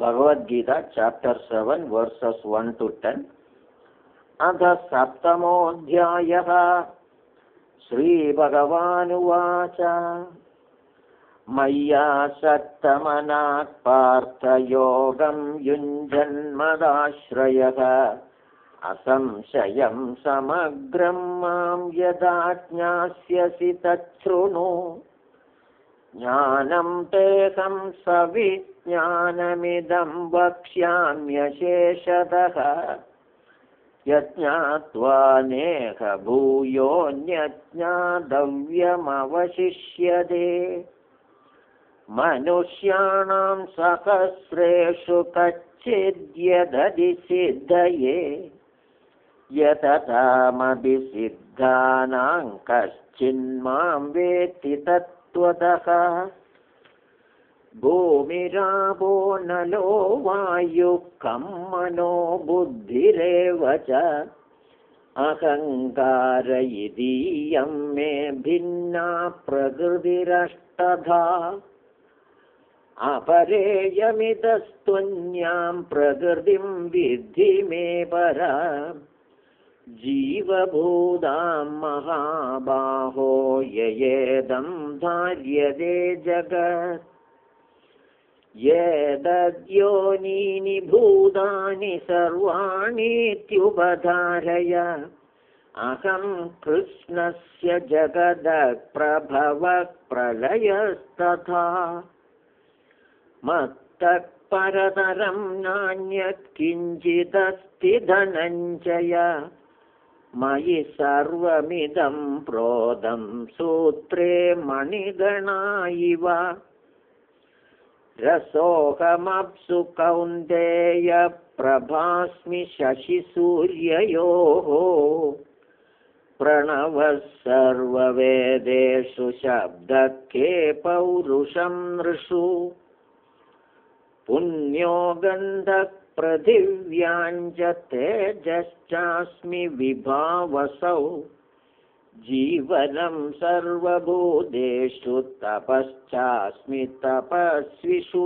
Bhagavad Gita chapter seven verses one to ten अध सप्तमोऽध्यायः। श्रीभगवानुवाच। मय्या सप्तमनात् पार्थयोगं युञ्जन्मदाश्रयः। असंशयं समग्रं मां यदा ज्ञास्यसि तच्छृणु। ज्ञानं तेऽहं सविज्ञानमिदं वक्ष्याम्यशेषतः। यज्ञात्वा नेह भूयोऽन्यज्ञातव्यमवशिष्यते मनुष्याणां सहस्रेषु कच्चिद्यदधिसिद्धये यततामपि सिद्धानां कश्चिन्मां वेत्ति तत् भूमिरापो नलो वायुः मनो बुद्धिरेव च। अहङ्कार इदीयं मे भिन्ना प्रकृतिरष्टधा। अपरेयमितस्त्वन्यां प्रकृतिं विद्धि मे परा। जीवभूतां महाबाहो ययेदं धार्यते जगत् येदद्योनीनि भूतानि सर्वाणीत्युपधारय। अहं कृष्णस्य जगदप्रभवः प्रलयस्तथा। मत्तः परतरं नान्यत् किञ्चिदस्ति धनञ्जय। मयि सर्वमिदं प्रोदं सूत्रे मणिगणा इव रसोऽहमप्सु कौन्तेयप्रभास्मि शशिसूर्ययोः प्रणवः सर्ववेदेषु शब्दके पौरुषं नृषु। पुण्यो गन्धः पृथिव्याञ्च तेजश्चास्मि विभावसौ जीवनं सर्वभूतेषु तपश्चास्मि तपस्विषु।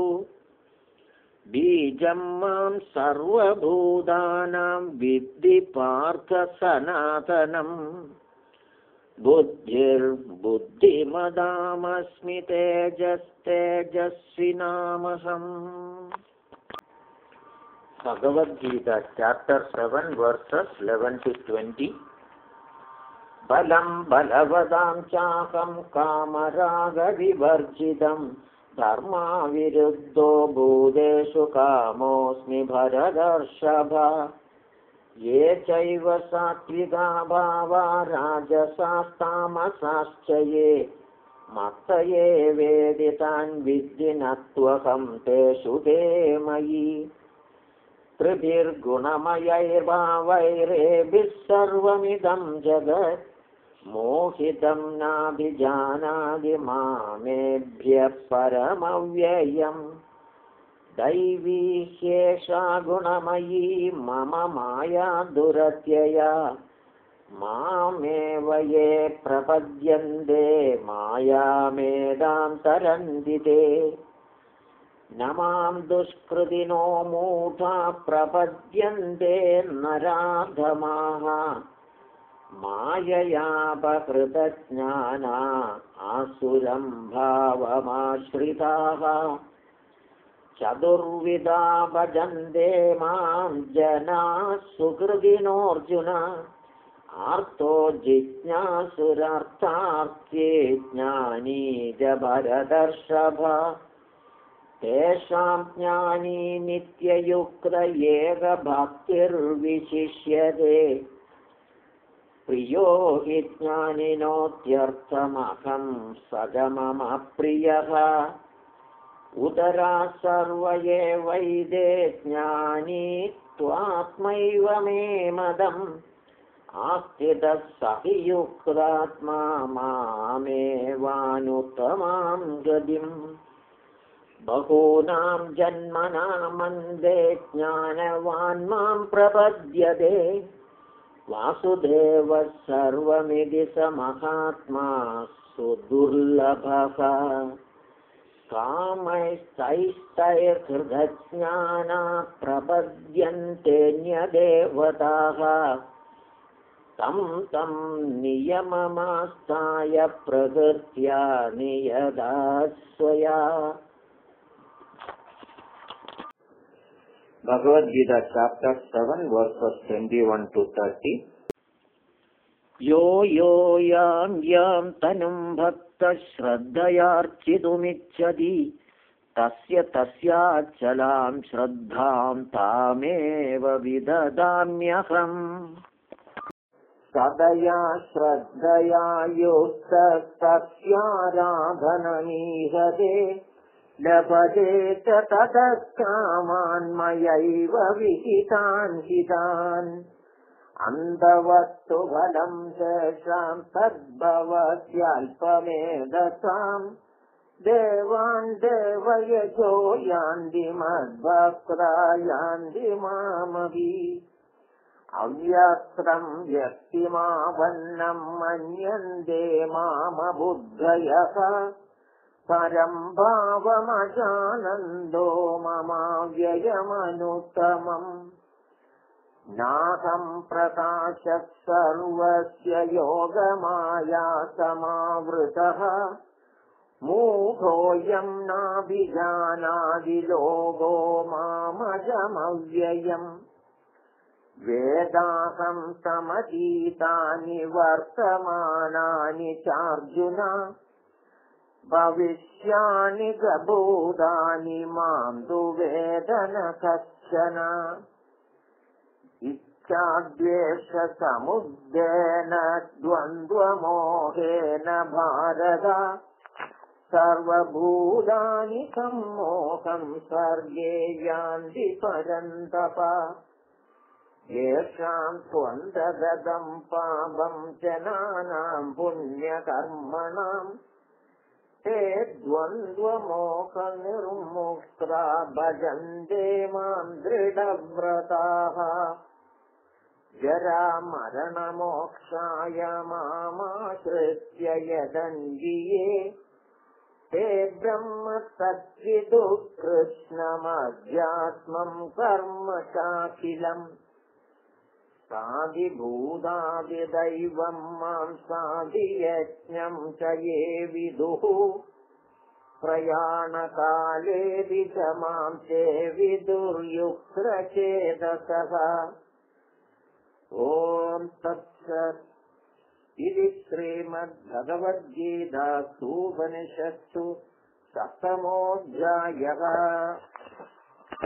बीजं मां सर्वभूतानां विद्धिपार्थसनातनम् बुद्धिर्बुद्धिमदामस्मितेजस्तेजस्विनामहम् Bhagavad Gita chapter seven verses seven to twenty फलं बलवदां चाहं कामरागविवर्जितं। धर्माविरुद्धो भूतेषु कामोऽस्मि भरदर्षभ ये चैव सात्विका भावा राजसास्तामसाश्च ये। मत्त ये वेदितान् विद्युनत्वहं तेषु ते मयि। त्रिभिर्गुणमयैर्भावैरेभिः सर्वमिदं जगत्। मोहितं नाभिजानादि मामेभ्यः परमव्ययम् दैवी ह्येषा गुणमयी मम माया दुरत्यया। मामेव ये प्रपद्यन्ते मायामेदान्तरन्दिते न मां दुष्कृतिनो मूढा प्रपद्यन्ते नराधमाः माययापकृतज्ञाना आसुरं भावमाश्रिताः। चतुर्विधा भजन्ते मां जनाः सुकृतिनोऽर्जुन। आर्तो जिज्ञासुरार्थार्थे ज्ञानी च भरदर्शभ तेषां ज्ञानी नित्ययुक्त एकभक्तिर्विशिष्यते प्रियो हि ज्ञानिनोत्यर्थमहं सगममप्रियः। उदरा सर्व एवैदे ज्ञानी त्वात्मैव मे मदम्। आस्थितः हि युक्तात्मा मामेवानुत्तमां गतिम्। बहूनां जन्मनामन्दे ज्ञानवान् मां प्रपद्यते वासुदेवः सर्वमिति स महात्मा सुदुर्लभः। कामैस्तैस्तैर्हृदज्ञाना प्रपद्यन्तेऽन्यदेवताः तं तं नियममास्ताय प्रकृत्या नियदा स्वया Bhagavad Gita chapter seven verses twenty one to thirty यो यो यां यां तनुं भक्तश्रद्धयार्चितुमिच्छति। तस्य तस्याचलां श्रद्धां तामेव विददाम्यहम् सदया श्रद्धया युक्तस्याराधनमीहते लभते च ततः कामान्मयैव विहितान् हितान्। अन्धवस्तु तेषां तद्भवत्यल्पमेधसाम् देवान् देवयजो यान्ति मद्भक्ता यान्ति मामभि अव्यक्तं व्यक्तिमावन्नम् मन्यन्ते मामबुद्धयः परं भावमजानन्दो ममाव्ययमनुत्तमम्। नाहं प्रकाशः सर्वस्य योगमाया समावृतः मूढोऽयं नाभिजानादिलोको मामजमव्ययम्। वेदाहं समतीतानि वर्तमानानि चार्जुन भविष्यानि गभूतानि मां तु वेदन कश्चन। इच्छाद्वेषसमुद्रेण द्वन्द्वमोहेन भारत। सर्वभूतानि सम्मोहं स्वर्गे यान्ति परन्तप येषां त्वन्तगतं पापं जनानां पुण्यकर्मणाम् ते द्वन्द्वमोहनिर्मुक्ता भजन्ते मां दृढव्रताः। जरामरणमोक्षाय मामाश्रित्य यदन्विये। ते ब्रह्म तद्विदुः कृष्णमध्यात्मं कर्म चाखिलम् साधिभूतादिदैवं मां साधियज्ञं च ये विदुः। प्रयाणकालेऽपि च मां ते विदुर्युक्तचेतसः। ॐ तत्सत्। इति श्रीमद्भगवद्गीतासूपनिषत्सु सप्तमोऽध्यायः